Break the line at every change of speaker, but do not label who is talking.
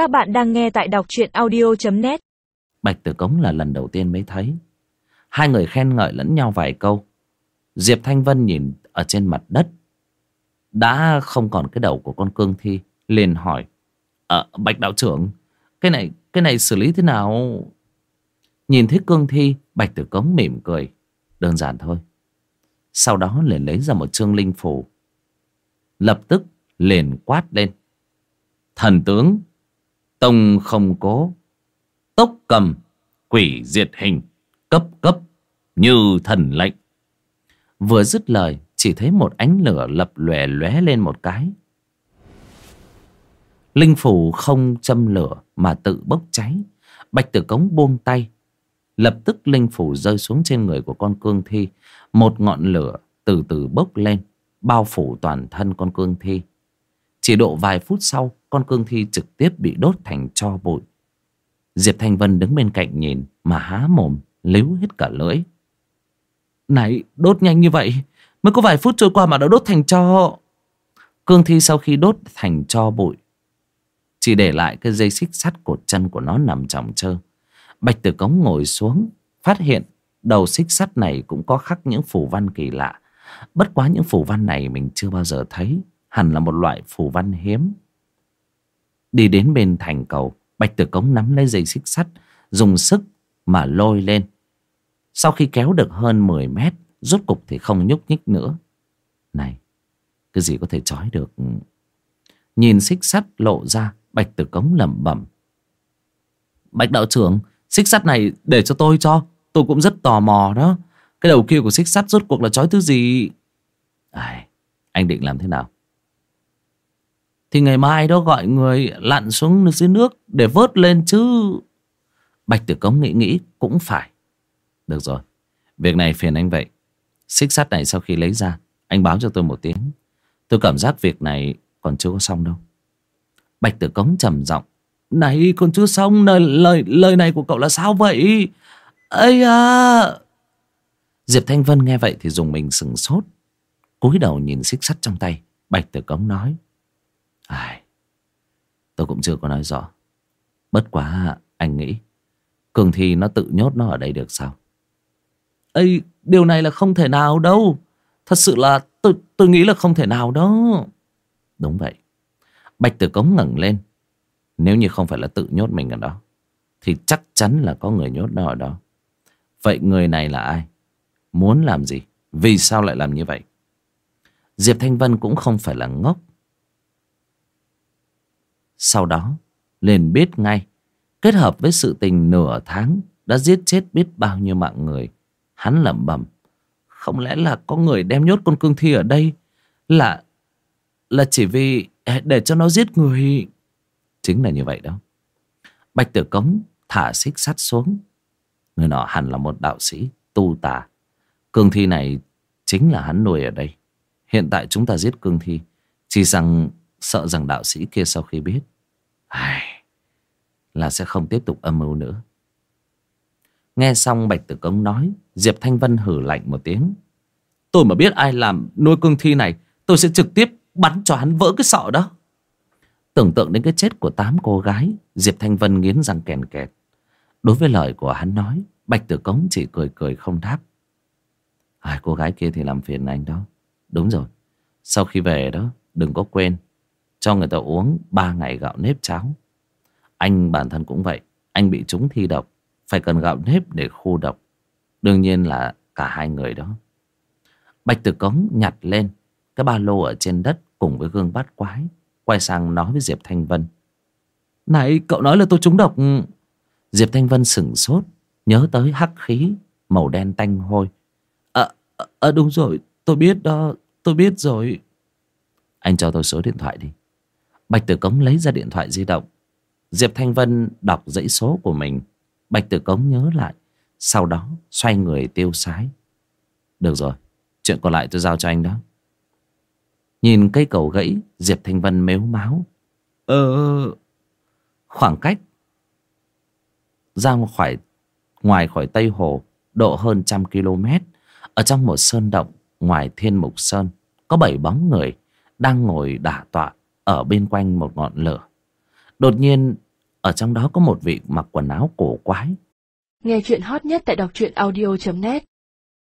Các bạn đang nghe tại đọc truyện audio.net
Bạch Tử Cống là lần đầu tiên mới thấy. Hai người khen ngợi lẫn nhau vài câu. Diệp Thanh Vân nhìn ở trên mặt đất. Đã không còn cái đầu của con cương thi. liền hỏi. À, Bạch Đạo trưởng, cái này, cái này xử lý thế nào? Nhìn thấy cương thi, Bạch Tử Cống mỉm cười. Đơn giản thôi. Sau đó liền lấy ra một chương linh phủ. Lập tức liền quát lên. Thần tướng, tông không cố, tốc cầm, quỷ diệt hình, cấp cấp, như thần lệnh. Vừa dứt lời, chỉ thấy một ánh lửa lập lòe lóe lên một cái. Linh phủ không châm lửa mà tự bốc cháy. Bạch tử cống buông tay. Lập tức linh phủ rơi xuống trên người của con cương thi. Một ngọn lửa từ từ bốc lên, bao phủ toàn thân con cương thi. Chỉ độ vài phút sau, con cương thi trực tiếp bị đốt thành cho bụi. Diệp Thanh Vân đứng bên cạnh nhìn mà há mồm, líu hết cả lưỡi. Này, đốt nhanh như vậy, mới có vài phút trôi qua mà đã đốt thành cho Cương thi sau khi đốt thành cho bụi, chỉ để lại cái dây xích sắt cột chân của nó nằm trọng trơ. Bạch Tử Cống ngồi xuống, phát hiện đầu xích sắt này cũng có khắc những phù văn kỳ lạ. Bất quá những phù văn này mình chưa bao giờ thấy, hẳn là một loại phù văn hiếm. Đi đến bên thành cầu, Bạch Tử Cống nắm lấy dây xích sắt, dùng sức mà lôi lên. Sau khi kéo được hơn 10 mét, rốt cục thì không nhúc nhích nữa. Này, cái gì có thể trói được? Nhìn xích sắt lộ ra, Bạch Tử Cống lẩm bẩm. Bạch đạo trưởng, xích sắt này để cho tôi cho. Tôi cũng rất tò mò đó. Cái đầu kia của xích sắt rốt cuộc là trói thứ gì? À, anh định làm thế nào? Thì ngày mai đó gọi người lặn xuống dưới nước để vớt lên chứ. Bạch Tử Cống nghĩ nghĩ cũng phải. Được rồi, việc này phiền anh vậy. Xích sắt này sau khi lấy ra, anh báo cho tôi một tiếng. Tôi cảm giác việc này còn chưa có xong đâu. Bạch Tử Cống trầm giọng Này còn chưa xong lời, lời, lời này của cậu là sao vậy ấy à Diệp Thanh Vân nghe vậy thì dùng mình sừng sốt cúi đầu nhìn xích sắt trong tay Bạch Tử Cống nói Ai, Tôi cũng chưa có nói rõ Bất quá anh nghĩ Cường Thi nó tự nhốt nó ở đây được sao ấy Điều này là không thể nào đâu Thật sự là tôi, tôi nghĩ là không thể nào đó Đúng vậy Bạch Tử Cống ngẩng lên. Nếu như không phải là tự nhốt mình ở đó, thì chắc chắn là có người nhốt nó ở đó. Vậy người này là ai? Muốn làm gì? Vì sao lại làm như vậy? Diệp Thanh Vân cũng không phải là ngốc. Sau đó, liền biết ngay, kết hợp với sự tình nửa tháng đã giết chết biết bao nhiêu mạng người. Hắn lẩm bẩm, không lẽ là có người đem nhốt con cương thi ở đây là là chỉ vì à, để cho nó giết người. Chính là như vậy đó. Bạch Tử Cống thả xích sắt xuống. Người nọ hẳn là một đạo sĩ tu tà. Cương thi này chính là hắn nuôi ở đây. Hiện tại chúng ta giết cương thi. Chỉ rằng sợ rằng đạo sĩ kia sau khi biết. Ai, là sẽ không tiếp tục âm mưu nữa. Nghe xong Bạch Tử Cống nói. Diệp Thanh Vân hử lạnh một tiếng. Tôi mà biết ai làm nuôi cương thi này. Tôi sẽ trực tiếp Bắn cho hắn vỡ cái sọ đó Tưởng tượng đến cái chết của tám cô gái Diệp Thanh Vân nghiến răng kèn kẹt Đối với lời của hắn nói Bạch Tử Cống chỉ cười cười không đáp à, Cô gái kia thì làm phiền anh đó Đúng rồi Sau khi về đó đừng có quên cho người ta uống ba ngày gạo nếp cháo. Anh bản thân cũng vậy. Anh bị trúng thi độc Phải cần gạo nếp để khu độc. Đương nhiên là cả hai người đó. Bạch Tử Cống nhặt lên cái ba lô ở trên đất cùng với gương bát quái quay sang nói với diệp thanh vân. Này cậu nói là tôi trúng độc. Diệp thanh vân sửng sốt nhớ tới hắc khí màu đen tanh hôi. Ờ à, à đúng rồi tôi biết đó tôi biết rồi. Anh cho tôi số điện thoại đi bạch tử cống lấy ra điện thoại di động. Diệp thanh vân đọc dãy số của mình. Bạch tử cống nhớ lại, sau đó xoay người tiêu sái. Được rồi, chuyện còn lại tôi giao cho anh đó. Nhìn cây cầu gãy, Diệp Thanh Vân mếu máu ờ, ờ Khoảng cách Ra khỏi, Ngoài khỏi Tây Hồ Độ hơn trăm km Ở trong một sơn động Ngoài Thiên Mục Sơn, Có bảy bóng người Đang ngồi đả tọa. Ở bên quanh một ngọn lửa. Đột nhiên, ở trong đó có một vị mặc quần áo cổ quái.
Nghe chuyện hot nhất tại đọc truyện audio.net